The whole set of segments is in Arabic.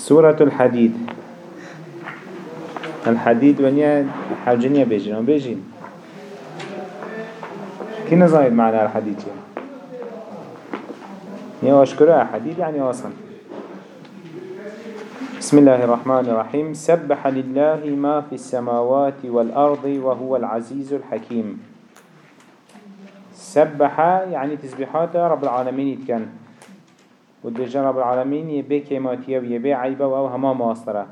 سورة الحديد. الحديد ونيا حوجنيا بيجين؟ بيجين؟ كي نظاهر معنى الحديد يعني يا أشكره حديد يعني وصل بسم الله الرحمن الرحيم سبح لله ما في السماوات والأرض وهو العزيز الحكيم سبح يعني تسبيحات رب العالمين يتكن ودجا رب العالمين يبي كيماتيا ويبي عيبا وهو هما ماسترة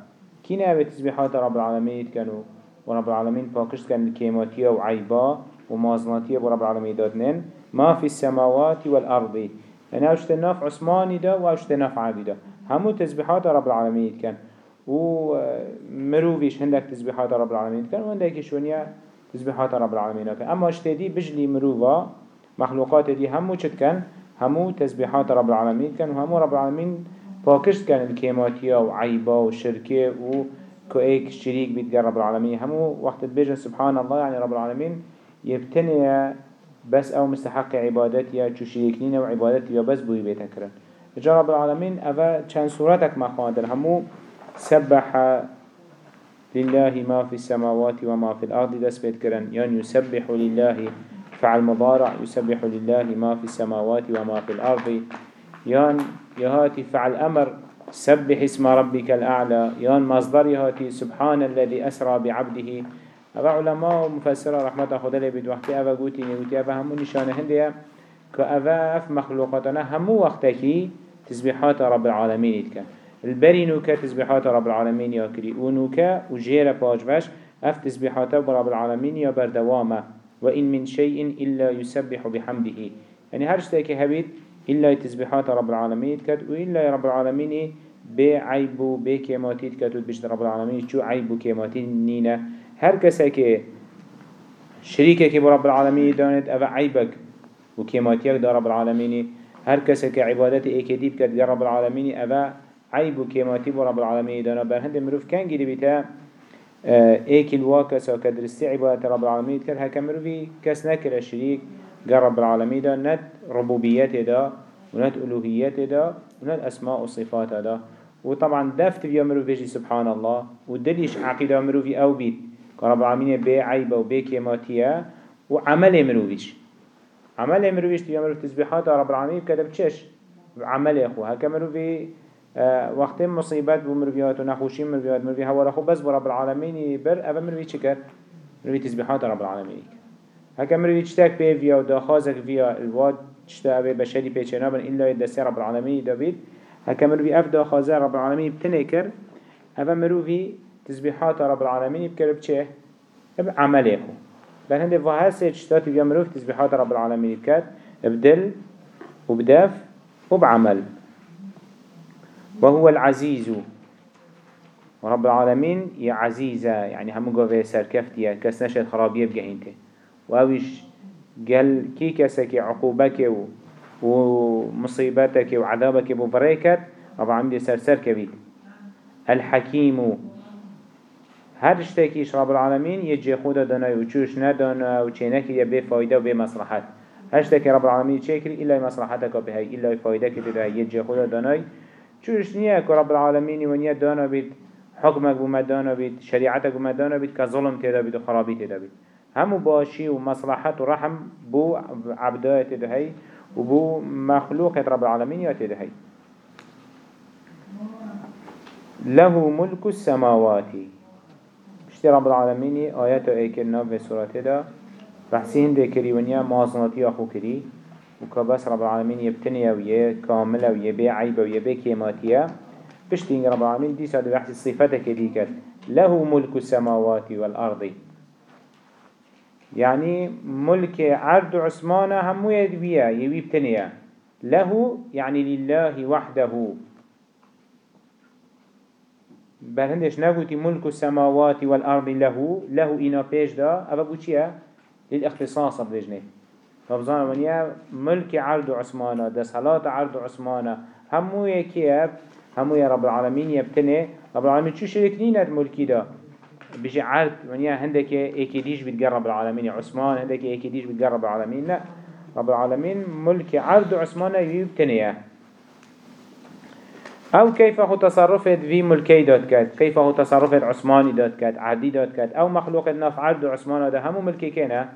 كينا أبي تسبيحات رب العالمين يتكنوا ورب العالمين باكشت كان كيماتيا وعيبا ومازناتيا ورب العالمين دادنين ما في السماوات والأرض. يعني اوشت ناف عثماني دا واوشت ناف عبي دا. همو تسبيحات رب العالمين يتكن و مروفيش هندك تسبيحات رب العالمين يتكن وهندك شونيا تسبيحات رب العالمين يتكن اما اشتدي بجلي مروفا مخلوقات دي همو كان همو تسبيحات رب العالمين كان وهمو رب العالمين باكشت كان الكيماتيا وعيبا وشركة و كأيك شريك بيت رب العالمين همو وقت بيجن سبحان الله يعني رب العالمين يبتني بس أو مستحق عبادتي چو شريكنين وعبادتي بس بوي بيتا كرن جا رب العالمين أفا چند صورتك ما خواندن همو سبح لله ما في السماوات وما في الأرض دس بيت كرن يعني يسبح لله فعل مضارع يسبح لله ما في السماوات وما في الأرض. يان يهاتي فعل أمر سبح اسم ربك الأعلى. يان مصدر يهاتي سبحان الذي أسرى بعبده. أبا علماء مفسرة رحمة خدا لي بيد وقتي أبا قوتي نيوتي أبا همو نشانه هندية. كأبا أف مخلوقاتنا همو وقتكي تسبيحات رب العالمين يتكا البري نوكا تسبيحات رب العالمين يكري ونوكا وجيرا باجبش أف تسبيحات رب العالمين يا بردوامة. وإن من شيء إلا يسبح بحمده. يعني هر شتاكي هبيت إلا تسبيحات رب العالمين كت وإلا رب العالمين بعيب بكيماتيت كتود بشت رب العالمين شو عيب كيماتين نينا هر كساكي شريكك برب العالمين دانت أفا عيبك وكيماتيك دا رب العالمين هر كساكي عبادتي ايكديب كت رب العالمين أفا عيب وكيماتي برب العالمين دانا برهند مروف كان جدي بتا ايك الواكس أو كدرستي عبادة رب العالمين. كر هكا مروفي كس نكر الشريك قال العالمين دا ند ربوبيته دا ونت ألوهيته دا ونت أسماء وصفات دا. وطبعا دفت في مروفي سبحان الله. ودليش عقيدة مروفي أو بيت. رب العالمين بي عيبة وبي كيماتية وعمل مروفيش عمل مروفيش في مروفي تسبيحات رب العالمين كتب تشش. عمل أخو هكا مروفي وقت مصيبت بو مروفيات و نخوشي مروفيات مروفي هوا خو بس برب العالمين بر اول مروفي چكر مروفي تسبيحات رب العالمين هكا مروفي چتاك بي فيا و داخازك فيا الواد چتا اوه بشري بيچنا بن إلا يدسي رب العالمين دابيد هكا مروفي اف داخازة رب العالمين بتنكر اول مروفي تسبيحات رب العالمين بكر بچه بعمله خو بل هنده فهاسه چتا تبيا مروفي تسبيحات رب العالمين بكر بدل وبدف وبعمل وهو العزيز. ورب العالمين يا عزيزة يعني هم قوة سركفتية كس نشد خرابية بجهينته وأويش قال كي كسك عقوبك ومصيبتك وعذابك بفريكت رب العالمين سر سر كبيت الحكيم هر رب العالمين يجي خودا دانا وچوش ندانا وچينك يبي فايدة وبي مصلحات هشتاكي رب العالمين شكري إلا مصلحتك بهاي إلا فايدك تدهي يجي خودا داناي چوش نیه که رب العالمین و نیه دانا بید حکمك بومد دانا بید شریعتك بومد دانا بید که ظلم تیدا بید و خرابی تیدا بید. همو باشی و مصلحت و رحم بو عبدای تیدا هی و بو مخلوق رب العالمین یا تیدا هی. له ملك السماوات. اشتي رب العالمين آيات ايكرنا في سورة دا بحسي هنده كري ونيا أخو كري وكبس رب العالمين يبتني ويه كاملة ويبي عيبة ويبي كيماتية بشتين رب العالمين دي سادة بحث صفتك ديكت له ملك السماوات والأرض. يعني ملك عرض عثمانة همو يدوية يبي بتنية له يعني لله وحده. بل هندش نقولي ملك السماوات والأرض له. له إنا بيش دا أبا بوشيا للإختصاص بجنه فبزانا ونيا ملك عرض عثمانه صلاة عرض عثمانه. همو يكيب همو يا رب العالمين يبتني رب العالمين شو شريك نينات ملكي ده بيجي عرض ونيا هندك ايكيديش بتقرب العالمين عثمان هندك ايكيديش بتقرب العالمين لا رب العالمين ملك عرض عثمانه يبتنيه أو كيف هو تصرفت في ملكي داد كات كيف هو تصرفت عثماني داد كات عدي داد كات أو مخلوق النف عرض عثمان ده. همو ملكي كينا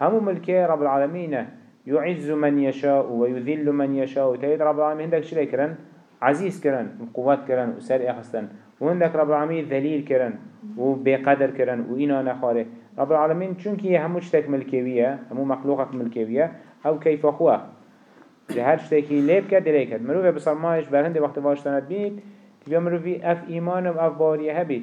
همو ملكي رب العالمين. يعز من يشاء ويذل من يشاء. تيد رب العالمين هندك شلي كرن؟ عزيز كرن قوات كرن وسر اخستن وهندك رب العالمين ذليل كرن وبقدر كرن وإنا نخاره. رب العالمين چونكي همو شتك ملكيوية همو مخلوقك ملكيوية أو كيف هو؟ لهر شتكي ليب كد دلي كد مروفه بصرماش برهند وقت واشتانت بيت تبا مروفي اف ايمان و اف باريه هبيت.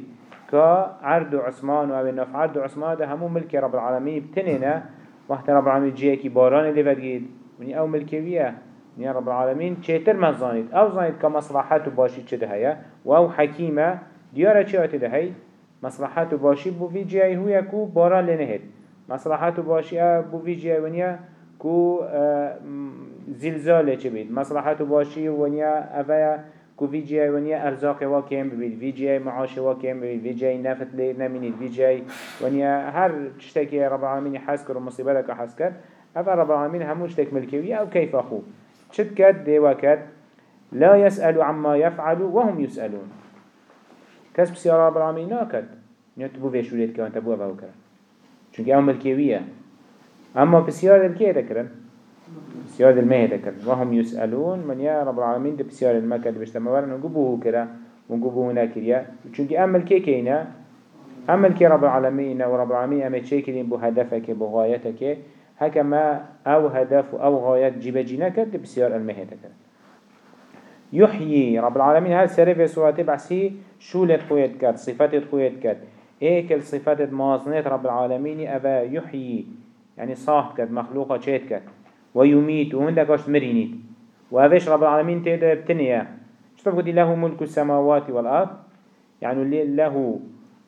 كا عرض عثمان و أو نف. عرض عثمان ده همو ملك رب العالمين بتنينه. وقت رب العالمين جيه كي باران اللي بدقيد وني أو ملكيوية يا رب العالمين چهتر من زانيد أو زانيد كمصلحات باشي چه دهيا و أو حكيمة ديارة چه آتي دهي مصلحات باشي بو في جيه هو يكو باران لنهد مصلحات باشي بو في جيه ونيا كو زلزال چه بید؟ مصلحت باشی ونیا اوه کو وی جی ونیا ارزاق وا کم بید وی جی معاش وا کم بید وی جی نفت لی نمینید وی جی ونیا هر چتکی رب العالمین حس کرد و مصیبت که حس کرد اوه رب العالمین هموش تک ملکوی أو کیف اخو چت کد دیوا کد لا يسأل عما يفعل وهم يسألون كسب سيارة رب العالمين ناكد نتبو في شوريت كوان تبو كرن چونك أو ملكيوية أما بسيارة الكيه تكرن بسيار المه ذكر وهم يسألون من يا رب العالمين ده بسيار المكة ده بشتمورن ونقبوه كرا ونقبوه ناكريا چونك أمل كي كينا أمل كي رب العالمين ورب العالمين أمل شاكرين بو هدفك بو غايتك. ما أو هدف أو غايات جيب جينك ده بسيار المه ذكر يحيي رب العالمين. هل سرف سورة بحثي؟ شولة خويت كات؟ صفات خويت كات؟ هيك الصفات مازنات رب العالمين أبا يحيي. يعني صاحب كات مخلوقة شيت كات. ويميت وهندك اش مرينيت. وهذاش رب العالمين تيدا بتنيا. شطف قد له ملك السماوات والأرض. يعني له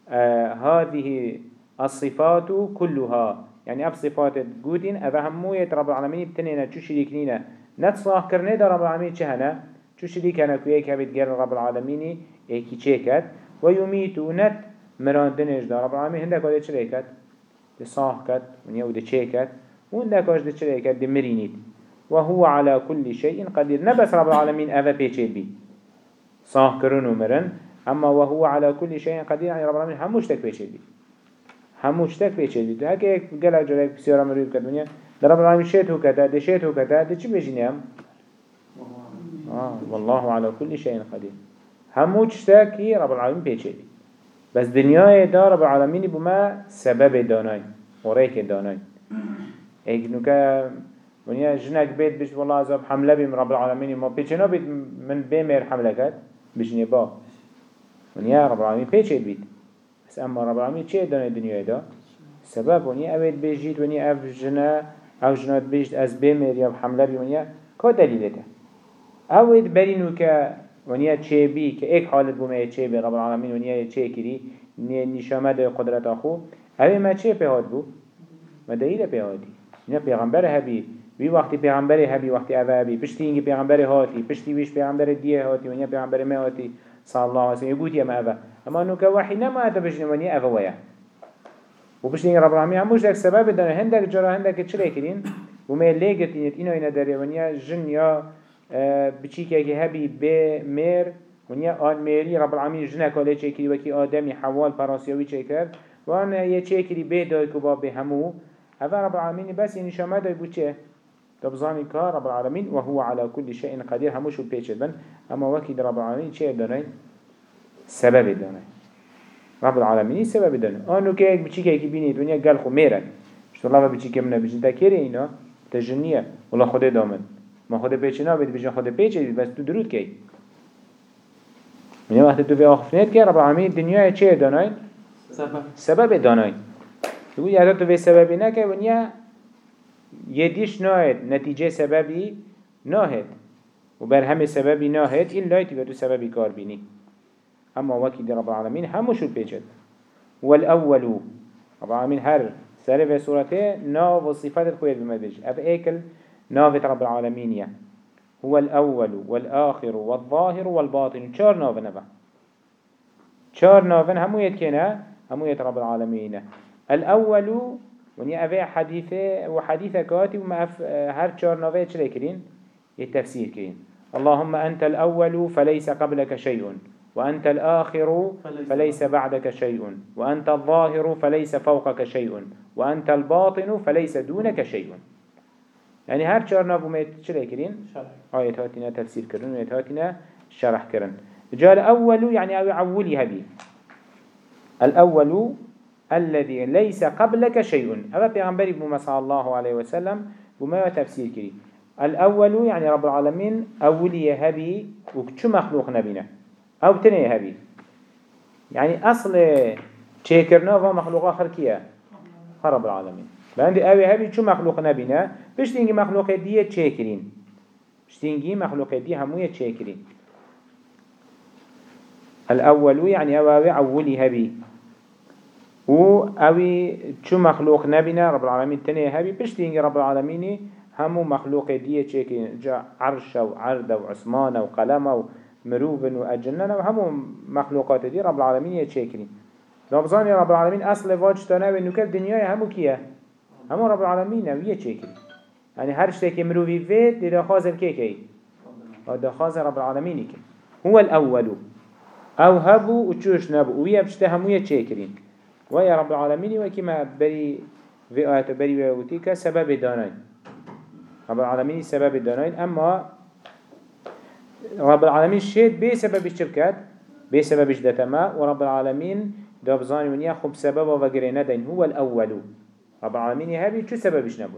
آه هذه الصفات كلها. يعني أب صفات جودين أبا هموية رب العالمين بتنينا. شو شريكنينا؟ نتصاح كرنه دا رب العالمين چهنا شو شريكنا؟ كويك هبت غير رب العالمين إيكي چيكت ويميت ونت مراندنش دا رب العالمين. هندك وده چريكت تصاح كت ونيا وده چيكت وين لكاش ده چرا يكاد دمرينيد وهو على كل شيء قدير نبس رب العالمين أذا بيچه بي صاح كرون ومرن أما وهو على كل شيء قدير يعني رب العالمين هموش تك بيچه بي هموش تك بيچه بي هكا يك قلع جرائك بسيارة مريد كدنيا ده رب العالمين شيت هو كتا ده شيت هو كتا ده چه بيجيني هم؟ آه والله على كل شيء قدير هموش تك رب العالمين بيچه بي بس دنيا دا رب العالمين بما سبب داناي وريك داناي نوکه ونیا جنک بيت بيش والله عذاب حمله بیم رب العالمين ما پیچنا بيت من بيمر حمله کرد بجنی با ونیا رب العالمين پیچه بيت بس اما رب العالمين چه دنیا دا سبب ونیا اوید بيجيت ونیا اف جنا أو جنات بيجت از بيمر یا حمله بي ونیا که دلیله ده اوید برینو که ونیا چه بی که ایک حالت بومه چه بی رب العالمين ونیا چه کری نشامه ده قدرت آخو اوی ما چه پیهاد بو ما دلیل پیهادی نه پیغمبر هبی وی وقتی پیغمبر هبی وقتی اوه هبی پشتی اینگه پیغمبر هاتی پشتی ویش پیغمبر دیه هاتی و نه پیغمبر ما هاتی صلی الله علیه وسلم یگوت یم اوه اما نو که وحی نما اتا بشنی ونی اوه ویا و پشتی اینگه رب العالمین هموش دک سبب دانه هندک جرا هندک چرا کرین و می لیگتینیت اینو اینا داره ونیا جن یا بچی که هبی به میر ونیا آن میری رب العالمین جنک ولی چه کری وکی آدمی حوال پراسیوی چه کرد و آن یه چه کری به دای که با به همو هذا رب العالمين بس يعني شماده يبو چه؟ تبزاني كا رب العالمين وهو على كل شيء قدير. هموش بيچه بن؟ اما وكيد رب العالمين چه دانين سبب دانين رب العالمين سبب دانين آنو بچی که یکی بینی دنیا گل خو میرد شو الله بچی که منه بجن تکیره اینا؟ تجنیه والله خود دامن. ما خود پیچه نابید بجن پیچه بید بس تو درود کی؟ من وقت تو في آخفنیت که رب العالمين دنیا چه دانين سبب. سبب دانين يقول يا تو في سببي نكه ونيا يديش ناهد نتيجة سببي ناهد وبر هم سببي ناهد إلا يتبع تو سببي كار بيني أما وكيد رب العالمين همو شو بيجد والأول رب العالمين هر سر في سورته ناف وصفات الخوية بمدج أف ايكل نافت رب العالمين هو الأول والآخر والظاهر والباطن شار ناف نبا. شار نافن همو يتكنا همو يت رب العالمين الأول وني أفي حديثة وحديثة كاتي وما أف هر چار نوه چرا كرين؟ يتفسير كرين. اللهم أنت الأول فليس قبلك شيء وأنت الآخر فليس بعدك شيء وأنت الظاهر فليس فوقك شيء وأنت الباطن فليس دونك شيء. يعني هر چهار نابو ميت چلي كرين؟ آيات هاتنا تفسير كرن وآيات هاتنا شرح كرن جاء الأول يعني أو عولي هبي الأول الذي ليس قبلك شيء. هذا بيغنبري بما صلى الله عليه وسلم بما تفسير كري الأول يعني رب العالمين أولي هبي وكشو مخلوق نبينا. أو تني هبي. يعني أصل تشيكرنا هو مخلوق آخر كيا؟ رب العالمين. بعندي أوي هبي شو مخلوق نبينا. بشتينجي مخلوق دي تشيكرين؟ بشتينجي مخلوق دي هموية تشيكرين. الأول يعني أولي هبي. و أوي شو مخلوق نبينا رب العالمين تني هبي بشتينجي رب العالمين همو مخلوق دي تشيكرين جا عرش وعرض وعثمان وقلم و مروفن و اجنن و همو مخلوقات دي رب العالمين يتشكرين ربزان رب العالمين اصل واجتانه و نوكب دنیای همو کیه؟ همو رب العالمين و يتشكرين يعني هر شتك مروفي فيت دي دخاز الكي كي دخاز رب العالمين كي هو الأول. أو هبو وچوش نبو ويا بشته همو يتشكرين ويا رب العالمين وكما بري في آيات بري ويوتيك سبب دانين رب العالمين سبب دانين أما رب العالمين شهد بسبب الشركات بسبب دتما ورب العالمين دابزاني ونيا خب سبب وغيرنا دين هو الأول رب العالمين هابي شو سببش نبو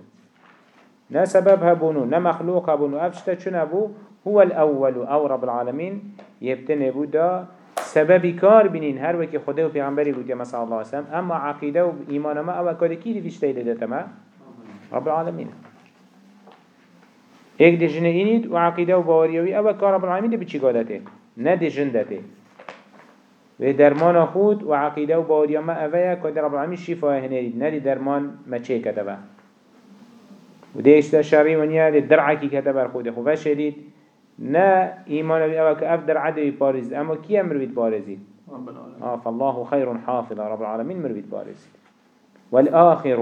نا سبب هبونو نا مخلوق هبونو. أفشتا شو نبو هو الأول أو رب العالمين يبتني بودا سبب كار بنين هر وكي خده و پیغمبری بود یا مسا الله وسلم اما عقيدة و ایمان ما أو کاری کی دیشتای لدتما رب العالمين ایک دی جنه اینید و عقیده و باوریوی أو کار رب العالمین دی بچی گادته نه دی جن دته و درمان خود و عقیده و باوری ما اوه که رب العالمین شفای هنرید. نه درمان ما کتبه؟ و دی اشتا شری ونیا دی درعکی کتبه خود خوبه شدید. نه ایمان بی اوه که اف درعه دی پارزید اما کی أمر بید پارزید آه فالله خير حافظ رب العالمين مربيت بارز والآخر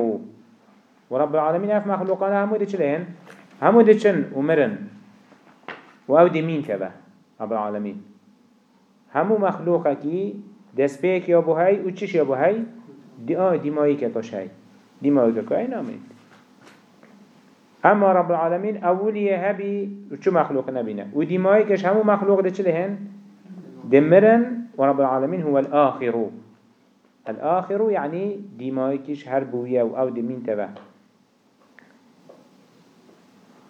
ورب العالمين اف مخلوقنا همو دي چلين همو دي چن ومرن و أو دي مين كبه رب العالمين همو مخلوقه كي دست بيك يا بو هاي و چش يا بو هاي دي آه دي مايك كاش هاي دي مايك كاي نامين اما رب العالمين اولي هبي و چو مخلوق نبينا و دي مايكش همو مخلوق دي چله هن دمرن ورب العالمين هو الآخر الآخر يعني دي مايكش هربوية و أو دي مين تبه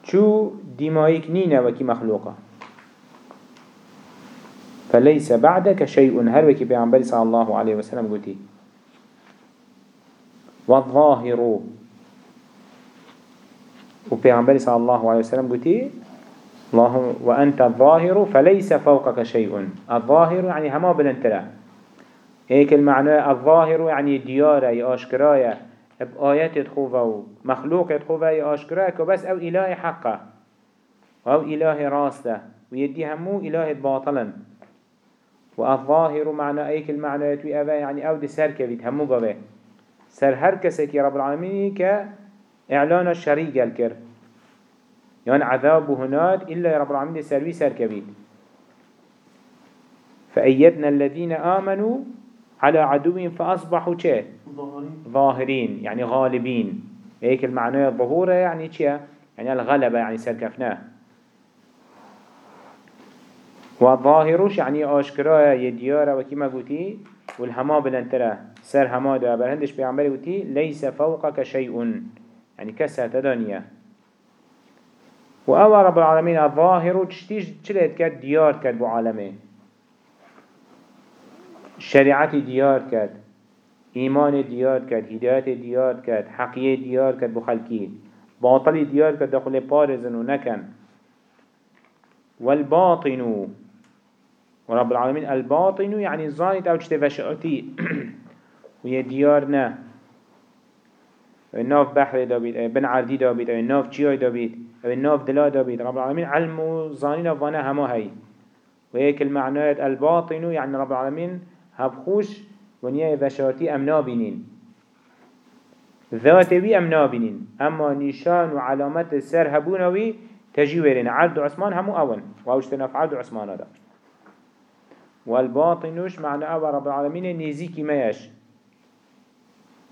شو دمائك نينا وكي مخلوقة؟ فليس بعدك شيء هر وكي بيعنبري صلى الله عليه وسلم قلتي والظاهر وبيعنبري صلى الله عليه وسلم قلتي الله وأنت الظاهر فليس فوقك شيء الظاهر يعني هما بلنتلا هيك المعنى الظاهر يعني ديارة أشكرايا بآيات تخوفا ومخلوق تخوفا يأشكراك وبس أو إله حقه أو إله راسته ويدي همو إله باطلا والظاهر معنى أيك المعنى يتوي أبا يعني أو دي سر كبيت همو قبه سر هر كسك يا رب العالمين كإعلان الشريك الكر يعني عذاب هناد إلا يا رب العالمين سروي سر كبيت فأيدنا الذين آمنوا على عدوهم فأصبحوا چه؟ ظاهرين. يعني غالبين. هيك المعنى الظهورة يعني چه؟ يعني الغلبة يعني سركفناه والظاهروش يعني آشكرا يديارة وكما قلتي والهما بلنتره سر هما دا برهندش بيعمل قلتي ليس فوقك شيء يعني كسر تدانية وأول رب العالمين الظاهر تشتيش چلت كد ديار كد بعالمه شريعتي ديار كد إيمان ديار كد هداية ديار كد حقية ديار كد بخلقين باطل ديار كد دخل بارزن ونكن والباطن ورب العالمين الباطن يعني زانت أو تشتفشعتي ويا ديارنا ناف بحر دابيد بن عردي دابيد أو ناف جياي دابيد أو ناف دلا دابيد رب العالمين علم زانين فانا هما هاي. وهيك المعنى الباطن يعني رب العالمين هبخوش ونيا بشارتي أم نابينين. ذاتي أم نابينين. أما نشان وعلامات السر هبونوي تجي ويرين. عرض عثمان همو أول. وأوشتنا في عرض عثمان هذا. والباطنوش معنى أول رب العالمين نيزيكي مايش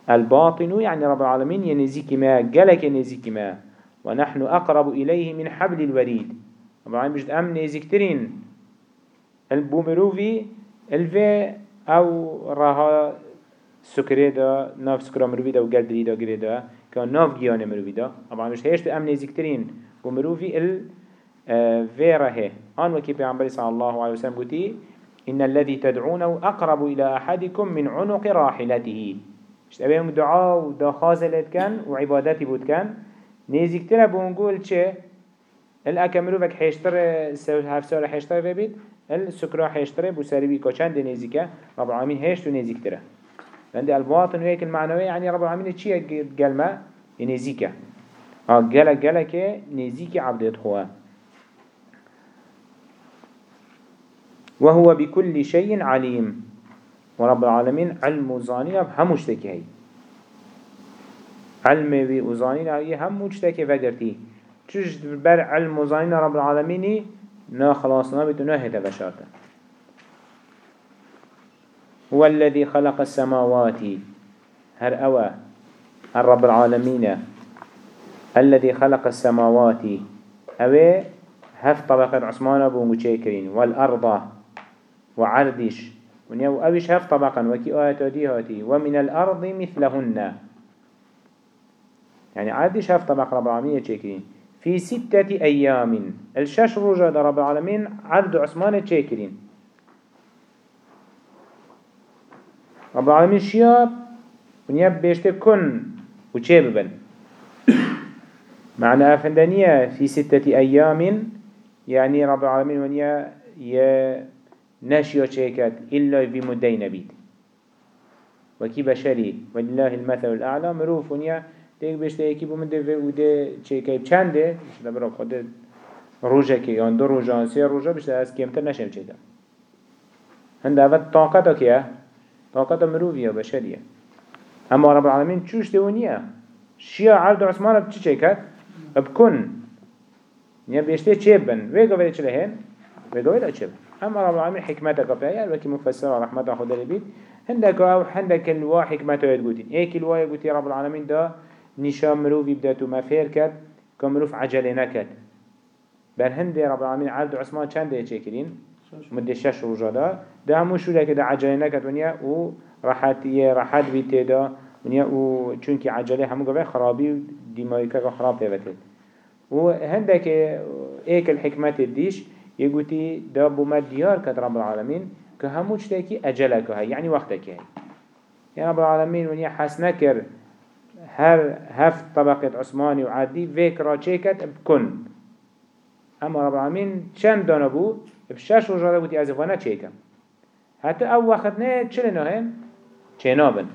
الباطن يعني رب العالمين ينزيكي ما قالك ينزيكي ما. ونحن أقرب إليه من حبل الوريد. رب العالمين بجد أم نزيكترين البومروفي الفي أو راها سكري دا ناف سكرا مروفي دا و قلب دا كان ناف جيانه مروفي دا رب العالمين بجد هيش أم نزيكترين بومروفي ال في راه آن وكي بيعنبري صلى الله عليه وسلم قلتي إن الذي تدعونه أقرب إلى أحدكم من عنق راحلته. اشت أبيهم دعاء ودخازة لت كان وعبادتي بود كان نيزيك ترى بونقول چه؟ الأكملو بك حيشتر هفسار حيشتر ببيت السكرا حيشتر بساري بيكو چند نيزيكا رب العالمين هيشتو نيزيك ترى لأن الباطن وهيك المعنوية يعني رب العالمين چيه قلما نيزيكا آه قلق قلق نيزيكي عبدت هو وهو بكل شيء عليم ورب العالمين علم وزانينا هم مشتكي هاي علم بي وزانينا هي هم مشتكي فقرتي چوش بر علم وزانينا رب العالمين نا خلاصنا بتنا هذا بشارته هو الذي خلق السماوات هر أوى الرب العالمين الذي خلق السماوات أوى هف طبقة عثمان أبو مشاكرين والأرض وعردش ونيا وأبش هف طبقا وكي آيات هاتي ومن الأرض مثلهن. يعني عادش هف طبق رب العالمين يتشكرين في ستة أيام. الشش رجا رب العالمين عبد عثمان تشكرين رب العالمين شياب ونيا بيشت كن وچه ببن. معنى أفندانية في ستة أيام. يعني رب العالمين ونيا يه نشيا چيكت إلا في مدين نبيد وكي بشري ولله المثل الأعلى مروف ونيا تيك بشته يكي بمده في وده چيكي بچنده بشته برا خود روجه كي يان دو روجه سي روجه بشته از كيمتر نشم چيكا هند اول طاقتا كيه طاقتا مروفية بشرية اما رب العالمين چوش دونيا شيا عرض عثمان بچي چيكت بكن نيا بيشته چه بن؟ ويگا ويده چله هن ويگا ويده چه اما رب العالمين حكمتك بيان وكي مفسر رحمة خدا لبيت هندك آو هندك الوا حكمته يقولين ايك الوا يقولي رب العالمين دا نشام مروف يبدأتو مفير كد كمروف عجل نكد بل هند رب العالمين عبد عثمان چند يچكرين مدة شش رجا دا. دا همو شو لك دا عجل نكد ونيا و راحت يه راحت بيت دا. ونيا و چونك عجله همو قبل خرابي دماغك خراب تبتل و هندك ايك الحكمة الديش يقولي دا بوما ديار كد العالمين كهمو تشتاكي أجلك هاي يعني وقتك هاي يعني رب العالمين ونيا حسنكر هر هفت طبقة عثماني وعادي فيك راچيكت بكن اما رب العالمين چند دانا بو؟ بشش وجاده بودي ازفانا چيكم حتى أو وقت نه چل نهين چنابن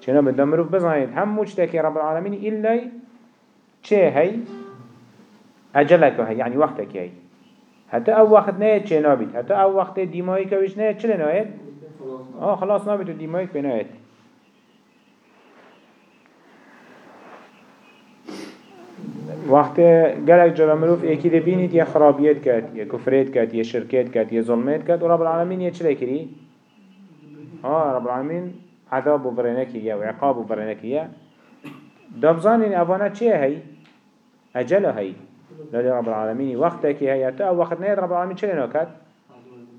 چنابن دمروف بزنید. هم مجتكي رب العالمين إلا چه هي أجلك هي يعني وقتك هي حتی أو وقت نه چه نابید حتی أو وقت دیمایی که وش نه چه ناید آه خلاص نابید و دیمایی که ناید وقت گلک جرا مروف ایکی ده بینید یا خرابیت کرد یا کفریت کرد یا شرکت کرد یا ظلمت کرد و رب العالمین یه چه کری؟ آه رب العالمین عذاب و برنکیه و عقاب و برنکیه دبزانین اوانه چیه هی؟ لدي رب العالمين. وقتك هي تا وقت نيد رب العالمين. چلي ناكد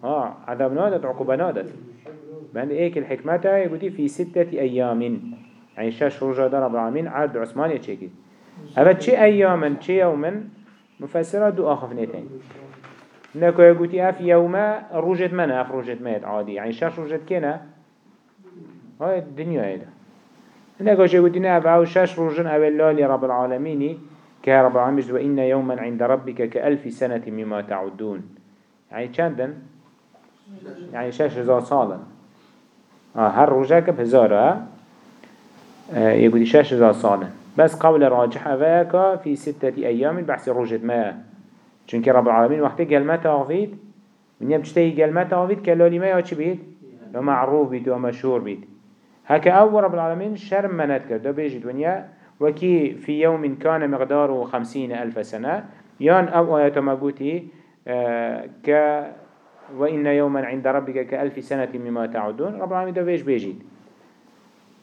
ها عذاب نادت عقوبة نادت. بند ايك الحكمة يقولي في ستة أيام. يعني شاش رجا رب العالمين. عبد عثمان يتشكي أبد چه اياما چه يوما مفسرة دو آخف نيتين نكو يقولي أف يوما رجت منا أف رجت ميت عادي. يعني شاش رجت كنا هاي الدنيا هيدا. نكو يقولي ناف أو شاش رجن اول رب العالمين كرب العالمين وإن يوما عند ربك كألف سنة مما تعدون. يعني چندن؟ يعني شاش هزار صالا آه هر رجاك بهزارة آه؟ يقول شاش هزار صالا بس قول راجح أفاك في ستة أيام بحث رجت ما. چونك رب العالمين وقت قال ما تغفيد من يبجتهي قال ما تغفيد كالولي ما يوچ بيت ومعروف بيت ومشهور بيت هكا أول رب العالمين شرم منات كرده بيجي دنيا وكي في يوم كان مقداره خمسين ألف سنة. يان أو آيات ما قوتي آه ك وإن يوما عند ربك كألف سنة مما تعودون رب العالمين ده بيش بيجيد.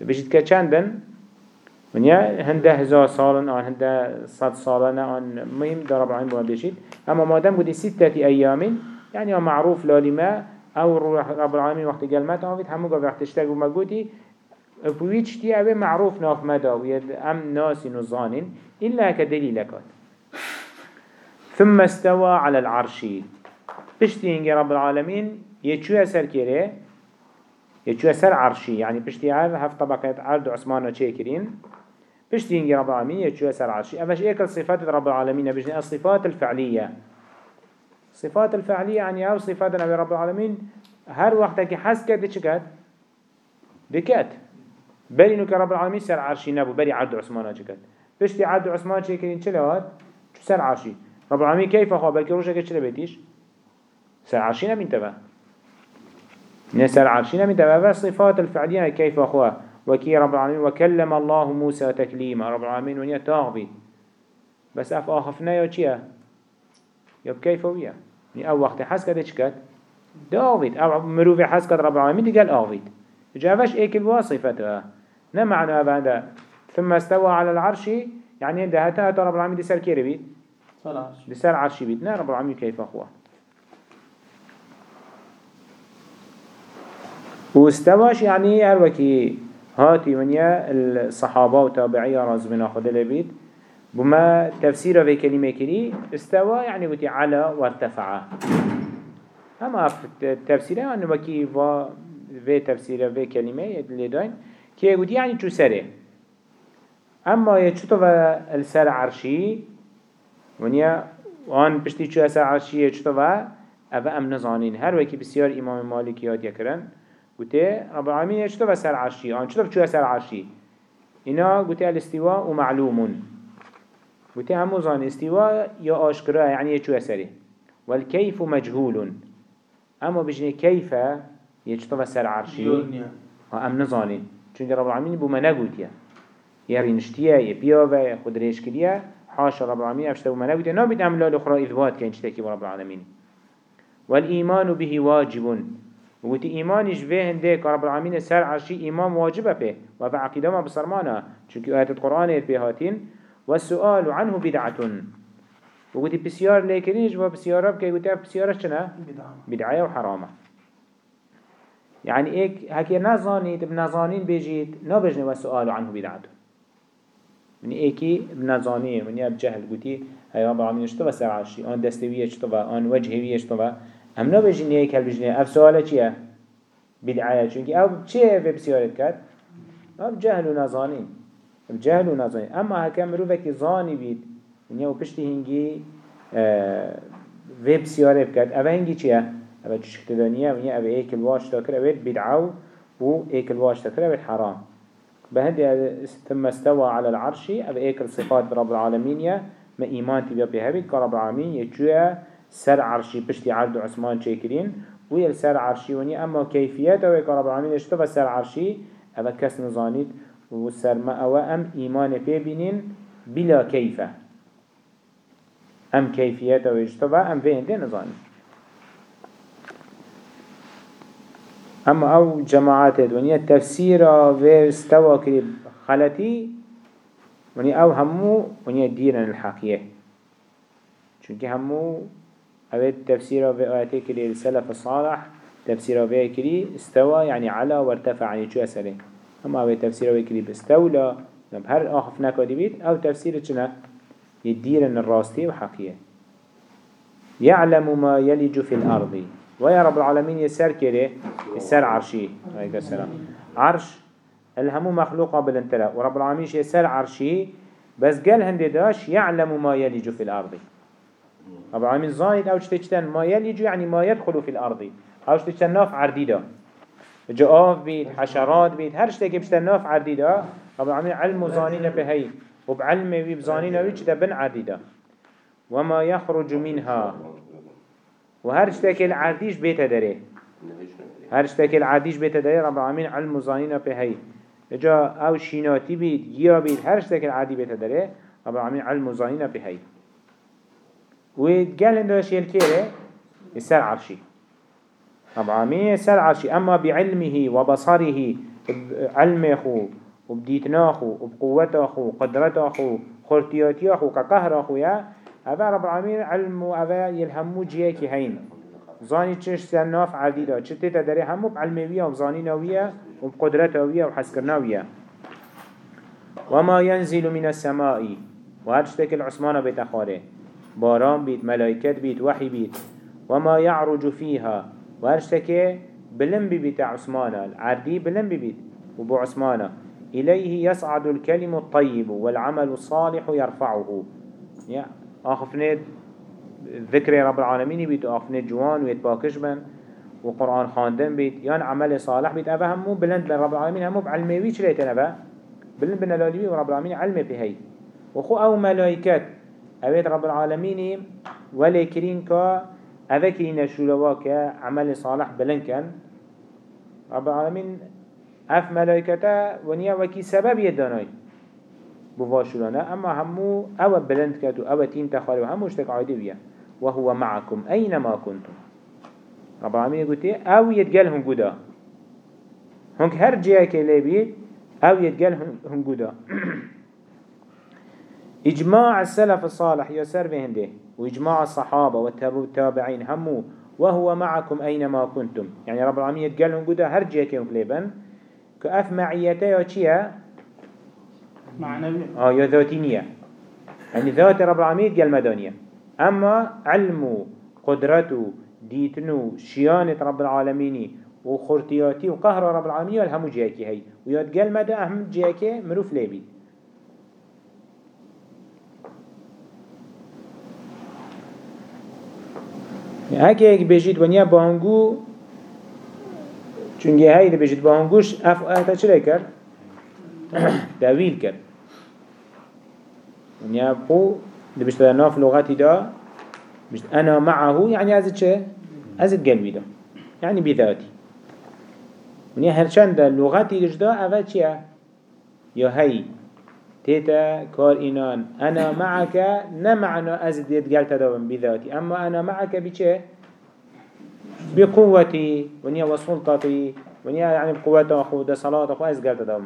ده بيجيد كچندن من يا هنده هزار سالن آن هنده صد سالن آن مهم ده رب العالمين بيجيد. أما ما دام قدي ستة أيام يعني معروف لالما أو رب العالمين وقت قال ما تعرفت همو قال وقت اشتاق وما قوتي بويتش تي أبي معروف ناف مدى ويد أم ناس نظان إلا كدليل كات ثم استوى على العرش. بشتي إنجي رب العالمين يتشو أسر كيري يتشو أسر عرشي يعني بشتي عرض هف طبقات عرض عثمانة شاكرين بشتي إنجي رب العالمين يتشو أسر عرشي أفش إيك الصفات رب العالمين بشتي الصفات الفعلية صفات الفعلية يعني أو صفات رب العالمين هر وقتك حس كده چكت دكت بل إنه كرب العالمين سر عرشي نبو بل عرض عثمانة چكت بشتي عرض عثمان شاكرين چلوات شو سر عرشي رب العالمين كيف أخوة بل كروشك چلو بيتيش سر عرشي نبين تبا نسر عرشي نبين تبا بس صفات الفعلية كيف أخوة وكي رب العالمين وكلم الله موسى تكليما رب العالمين ونيا تاغبي بس آخفنا يا چيا يا بكيف ويا يعني أو وقت حس كده چكت داويد أو مروفي حس كده رب العالمين دي قال آويد جافش ايك الواصفة نه معنى هذا ثم استوى على العرش يعني ده هتا رب العالمين دي سر كيري بيت دي سر عرشي بيت نه رب العالمين كيف أخوه. واستواش يعني هر وكي هاتي ونيا الصحابة وتابعية رازمنا خد لبيت بما تفسير في كلمة كري استوى يعني قلت على وارتفع اما في التفسير يعني وكي في تفسير في كلمة اللي داين كي قلت يعني شو سره اما يشتوى السر عرشي ونيا وان بشتي شو سر عرشي يشتوى أبا أم نزانين هر وكي بسيار إمام مالك ياد يكرن قلت رب العالمين يشتوى سر عرشي آن شتوى شو سر عرشي إنا قلت الاستواء ومعلوم قلت همو زان استواء يا آشكرا يعني يشو أسره والكيف مجهول اما بجني كيف يجتوى سر عرشي ها ام نزانين چونك رب العالمين بما نقوت يا يرينشتيا يبياوه خد ريش كريا حاشا رب العالمين افشتو ما نقوت نابد عملا لأخرى إذوات كان اشتكي رب العالمين والإيمان به واجب وقلت إيمانش به هندك رب العالمين سر عرشي إيمان واجبه به وفي عقيدة ما بصرمانا چونك آيات القرآن يتبهاتين والسؤال عنه بدعة وقلت بسيار ليكنيش وبسيارة بكي قلت بسيارة شنا بدعة. وحرامة يعني إيك هكي نظانيت بنظانين بيجيت نبجن والسؤال عنه بدعة من إيكي بنظاني من ياب جهل قلتي هاي رب العالمين اشتبه سر عشي آن دستوية اشتبه آن وجهوية اشتبه. هم نبجن إيك هل بجن اف سؤالة چيه؟ بدعة چونك أو چيه في بسيارة كات؟ أو جهل ونظانين الجهل و نظاني أما هكا مروفك ظاني بيت ونيا و پشتی هنگی ویب سیاره بکرد اوه هنگی چیه؟ اوه چشکتدانیه ونیا اوه ایک الواش تاکر اوه بدعو و ایک الواش تاکر اوه حرام بهندي ثم استوى على العرش أو إيك الصفات رب العالمين ما إيمان تبيا بهبي كرب العالمين يجوا سر عرشي بشتي عبد عثمان شاكرين ويل سر عرشي وني أما كيفيات أو كرب العالمين يشتبه سر عرشي أو كس نظانيت وسرما أو أم إيمان في بينين بلا كيف أم كيفية ويجتبع أم في هندي نظاني أما أو جماعات الدنيا تفسير واستوى كريب خلتي وني أو همو وني ديرن الحقيقة. چونك همو أو تفسير في آياتي كري السلف الصالح تفسير في كري استوى يعني على وارتفع يعني شو أسأله أما أو تفسير ويكري بستولا هر آخف نكادي بيت؟ أو تفسير چنا يديرن الراستي وحقية يعلم ما يلج في الأرض. ويا رب العالمين يسر كده يسر عرشي. عليك السلام. عرش الهمو مخلوقة بالانتلاء ورب العالمين يسر عرشي بس قال هندي داش يعلم ما يلج في الأرض. رب العالمين زايد أو تشتشتن ما يلج يعني ما يدخل في الأرض. أو تشتشتن ناف عرديدا جاف بيت حشرات بيت هر شتى كبشت ناف عديدا رب العالمين علم زانين بهي وبعلم بزانين ويش بن عديدا وما يخرج منها. وهر شتى العديش بيت دره هر شتى العديش بيت دره رب العالمين علم زانين بهي جا أو شيناتي بيت يا بيت هر شتى العدي بيت دره رب العالمين علم زانين بهي وقال هنده شيل كيره يسال عرشي رب العالمين يسال عرشي أما بعلمه وبصره علمه وبديتناخو وبقوته وقدرته خورتياتيه وكقهره يا أبا رب العالمين علم وأبا يلهمو جيكي هين. زاني تشش سناف عديدة چه تدري همو بعلموية وبزانينوية وبقدرتوية وحسكرنوية وما ينزل من السماء. وهرشتك العثمان بيت أخاره باران بيت ملايكات بيت وحي بيت وما يعرج فيها وهرشتك بلن بيت عثمان العردي بلن بيت وبو عثمان إليه يصعد الكلم الطيب والعمل الصالح يرفعه يا آخفنت ذكر رب العالمين بيت آخفنت جوان ويت باكش بن وقرآن خاندن بيت يان عمل صالح بيت أبا همو بلند لرب العالمين همو بعلمي شليتن أبا بلند بن الالوي ورب العالمين علم بهي وخو أو ملايكات أبيت رب العالمين ولكرين كا أذكرين شلواك عمل صالح بلند كان رب العالمين اف ملائكتا ونیا وکی سبب یدانای بواشولانا أما همو أو بلند كاتو أو تين تخاري وهمو اشتك عادي بيا وهو معكم أينما كنتم. رب العالمين قلت أو يتقال قدا هنك هر جيه كليبي أو يتقال قدا إجماع السلف الصالح يسر بهنده وإجماع الصحابة والتابعين همو. وهو معكم أينما كنتم. يعني رب العالمين يتقال قدا هر جيه كليبن كأف معيتة يا چيه معنوي آه يا ذاتينية يعني ذات رب العالمين قال مدانية أما علم قدرته ديتنو شيانة رب العالمين وخرطياتي وقهر رب العالمين والهمو جاكي هاي. وياد قال مدى أهم جاكي مروف ليبي هكي هيك بيجيت ونيا بانگو. چونگه هایی بجید با هنگوش اف آیتا چرا کرد؟ تأویل کرد ونیا بو ده بشت ناف لغتی دا بشت أنا معه يعني ازد چه؟ ازد قلبي دا. يعني بذاتي ونیا هرچند لغتی جدا اول چیه؟ یا هی تيتا كار إنان أنا معك نمعنا أزد يتقال تداوم بذاتي أما أنا معك بچه بقوتي ونيا وسلطتي ونيا يعني بقوة أخو ده صلاة أخو أزقال تدام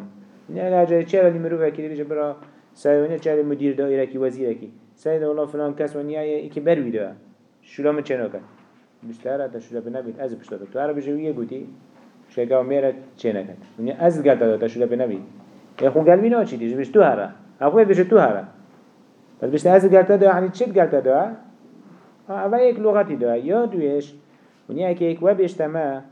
نه لحجه چه ولی مروفه که دیگه برای سایونه چه مدیر دایره کی وزیره کی سید الله فلان کس و نیایه ای که بروی دو شولا من چه نکن بیشتر تا شولا به نبید از بشتا تو بچه ویه گویی شگاه میره چه نکن نیا از گلتا تا شولا به نبید. یه خون گلمی نه چی دیگه تو هر آخوند بیشتر تو هر بس بیشتر از گل داده یعنی چه گلتا دو اول یک لغتی دو یا دویش نیا که یک تمام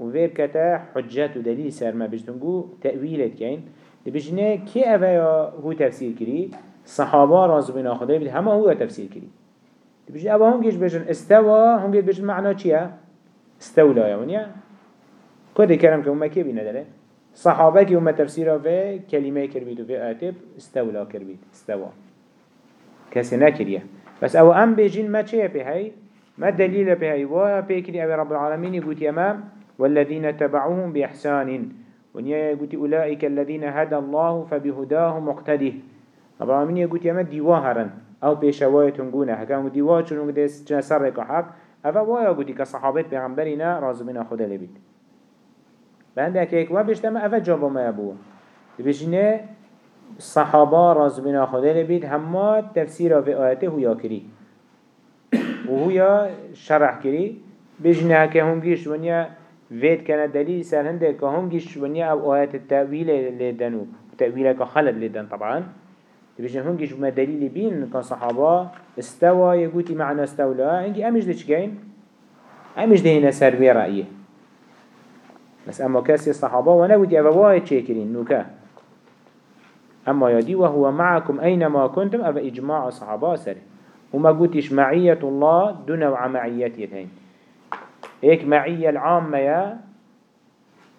و ویب کتا حجت و دلیل سر ما گو تأویلت کن بجنه که اوه هو تفسیر کری؟ صحابه راز بنا خدای بید همه هو تفسیر کری. بجنه اوه هنگیش بجن استوا هنگیش بجن معنا چیه؟ استولا ونیا کده کرم که امه که بینه داره؟ صحابه که امه تفسیره و کلمه کربید و في آتب استولا کربید استوا. کسی نکریه. بس أو ام بجن ما چه به هی؟ ما الدليل بهاي وبيكري أبي رب العالمين يقول يمام والذين تبعوهم بإحسان ونيا يقول أولئك الذين هدى الله فبهداه مقتده رب العالمين يقول يمام ديواهرا أو بيشواية تنقونه هكذا ديواه شنو قدس جنسرق حق أفا وايا يقول كصحابات بيغمبرنا رازمنا خدا لبيت بعندك هيك وبيشتما أفا جابوا ما يبوه بيجينا الصحابة رازمنا خدا لبيت هما تفسير في آياته هو ياكري وهو شرح كري بجنه که هنگیش ونیا وید کنه دلیل سر هنده که هنگیش ونیا أو آیت التأویل لیدن و تأویل که خلد لیدن طبعا. بجنه هنگیش ما دلیل بین که صحابه استوى يقولي معنى استولا هنگي امش دي چگين امش دي هنا سروي رأيه بس اما كاسي الصحابة وأنا ودي ابواي تشيكرين نوكا اما يدي وهو معكم اينما كنتم ابا اجماع الصحابة سري وما قلتش معية الله دون معيتين هيك معية العامة يا؟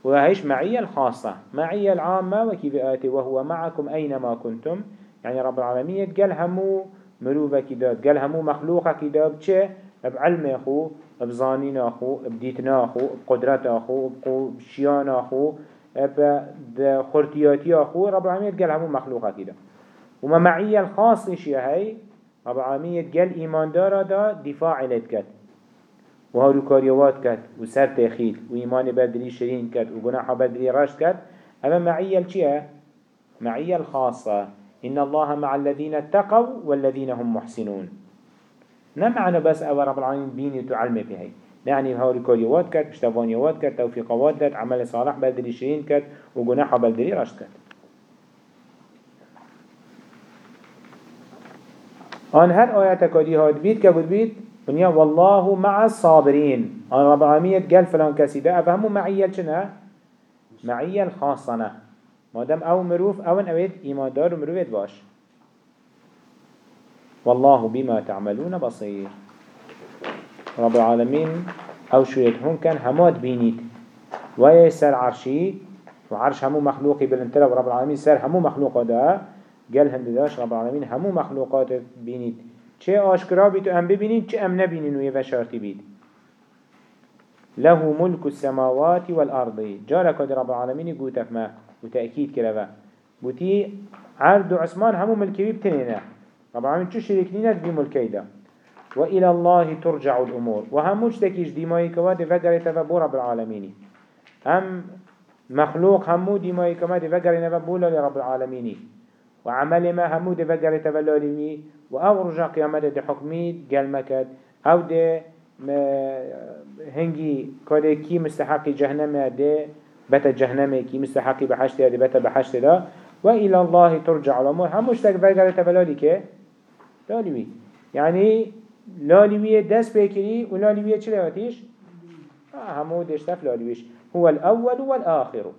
وهيش معية الخاصة. معية العامة وكيف آتي؟ وهو معكم أينما كنتم. يعني رب العالمين قال همو مروفة كداب قال همو مخلوقة كداب چه؟ بعلم أخو بزانين أخو بديتنا أخو بقدرت أخو بشيان أخو بخرتياتي أخو. رب العالمين قال همو مخلوقة كداب وما معية الخاصة شيء هاي؟ رب العالمين يتقل إيمان دارا دا دفاع لت كت وهارو كاريوات كت وسر تخيل وإيمان بدري شرين كت وقناح بدري رشد كت أما معية الشيء معية الخاصة إن الله مع الذين اتقوا والذين هم محسنون. نمعنا بس أول رب العالمين بيني تعلم في هاي يعني هاوري كاريوات كت اشتفانيوات كت توفيقوات كت عمل صالح بدري شرين كت وقناح بدري رشد كت آن هر آيات كدي هاد بيت كبود بيت ونيا والله مع الصابرين. آن رب العالمين قال فلان كسي ده أفهموا معية شنا معية الخاصة ما دام أو مروف أو أويد إيمان دار ومروفيت باش. والله بما تعملون بصير. رب العالمين أو شويت هم كان همات بينيت. ويسر عرشي وعرش همو مخلوقي بالانتلا ورب العالمين سر همو مخلوق ده قال هند داش رب العالمين همو مخلوقات بینید چه آشکرا بید و ام ببینید چه ام نبینید و یه وشارتی بید له ملك السماوات والأرض. جارك رب العالمين قوت فما وتأكيد كرفا بوتي عرض عثمان همو ملكي بتنينه رب العالمين شو شريكنينات بملكي ده وإلى الله ترجع الأمور. وهموش تكيش ديماي كواد فقرت فبو رب العالمين هم مخلوق همو ديماي كواد فقرت فبولا لرب العالمين وعمل ما همو ده فقر تبلاليوي و أو رجا قيامت ده حكمي قال مكد أو ده هنگي كده كي مستحق جهنم ده بتا جهنم كي مستحق بحشت ده بتا بحشت ده وإلى الله ترجع الأمور هموش تك فقر تبلالي كه لاليوي يعني لاليوي دست بكري ولاليوي چه لاتيش آه همو دشتف لاليويش هو الأول والآخر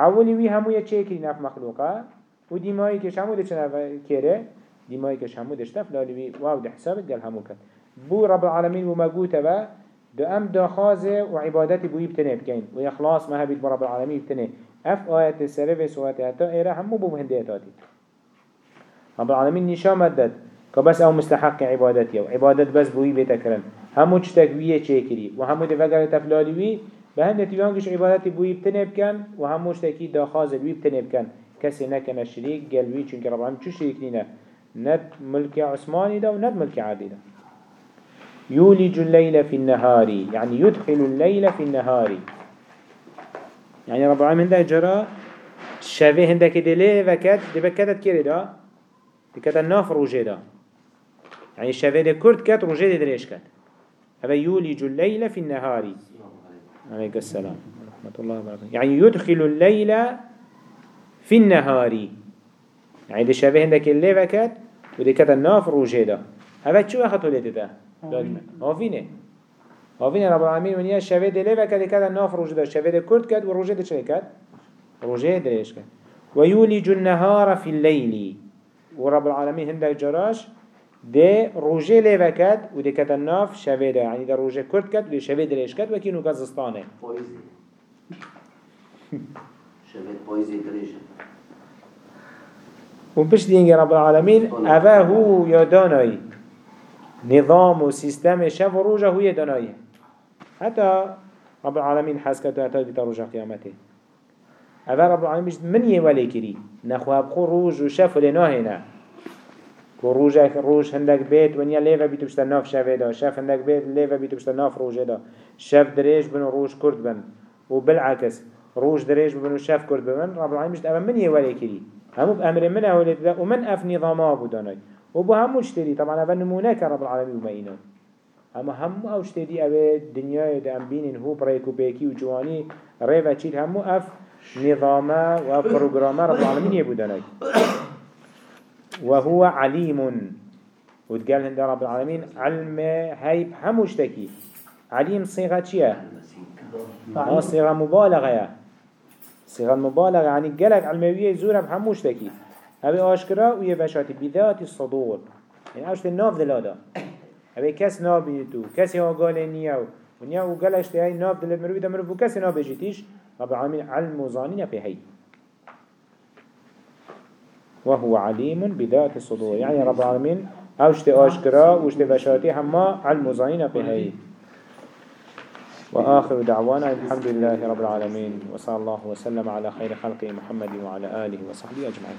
أولي وي همو يتشيكري نف مخلوقه و دیمایی کش همو ده چنه کره دیمایی کش همو دشتف لالی واو ده حسابت قال همو کن بو رب العالمين وما قوته با دو ام داخازه و عبادتی بوی بتنه بکن و اخلاص ما هبید رب العالمين بتنه اف آيات السرف سوات حتى ايرا همو بو مهنده رب العالمين نشان مدد كبس أو مستحق عبادتي أو عبادت بس بوي بيتكرن همو چتكوية چيكري و همو تفلاليوي بهند تيوانكش عبادتي بوي بتنه بكن و همو چتكي داخازه بوي بتنه كسي نكنا شريك قلبي چونك رب العالمين چو شريك نينا ند ملك عثماني دا وند ملك عادي دا يولج الليل في النهار يعني يدخل الليل في النهار. يعني رب العالمين دا جرى شافي هندك دلي وكاد دي بكادت كيري دا؟ دي كاد الناف روجي دا. يعني الشافي دي كرد كات روجي دي دريش كات هذا يولج الليل في النهار. عليك السلام. ورحمة الله وبركاته يعني يدخل الليل في النهار. يعني ده شبه عندك اللي وكت وده كده الناف روجه ده هذا شو أخذ ولده ده هافينه هافينه رب العالمين ونيا ده اللي وكت كده الناف روجه ده شبه ده كرد كد وروجه ده شو كد روجه إيش كد ويولج النهار في الليل ورب العالمين هندك جراش ده روجه لي وكت وده كده الناف شبه ده يعني ده روجه كرد كد وده شبه ده إيش كد وكينو كزستانه شبه بويزي دريجه و بش دينجي رب العالمين اوه هو يداناي نظام و سيستم شف روجه هو يداناي حتى رب العالمين حسكته حتى بتا روجه قيامته. اوه رب العالمين من يولي كري؟ نخواه بخو روج و شف لناهنا روجه روج هندك بيت ونيا ليفا بيتو بشتا ناف شفه دا. شف هندك بيت ليفا بيتو بشتا ناف روجه دا. شف دريج بن روج كرد بن. وبالعكس روج دريج بن وشف كرد بن. رب العالمين مش من يولي كري؟ همو بأمر من أولاد ذا ومن أف نظامه وبو همو اشتري طبعا أفا نموناك رب العالمين ومئينه اما همو أو اشتري أبا الدنيا دا أمبين هو بريكو بيكي وجواني ريفا تشيل همو أف نظامه وأف بروغرامه رب العالمين يبوداناي وهو عليم وتقال هند رب العالمين علم هيب همو اشتكي عليم صيغة چيه؟ صيغة مبالغة صيغة المبالغة يعني قالك علموية زورة بحموش تكي هبه آشكرا ويه بشاتي بذات الصدور يعني أوشت الناف دلادا. هبه كس ناف بيتو كسي ها قال نياو ونيا وقالش تهي ناف دلت مروي ده مروي كسي ناف بجيتيش رب العالمين علم وظانين بهي وهو عليم بذات الصدور يعني رب العالمين أوشت آشكرا وشت بشاتي هما علم وظانين بهي وآخر دعوانا الحمد لله رب العالمين وصلى الله وسلم على خير خلقه محمد وعلى آله وصحبه أجمعين.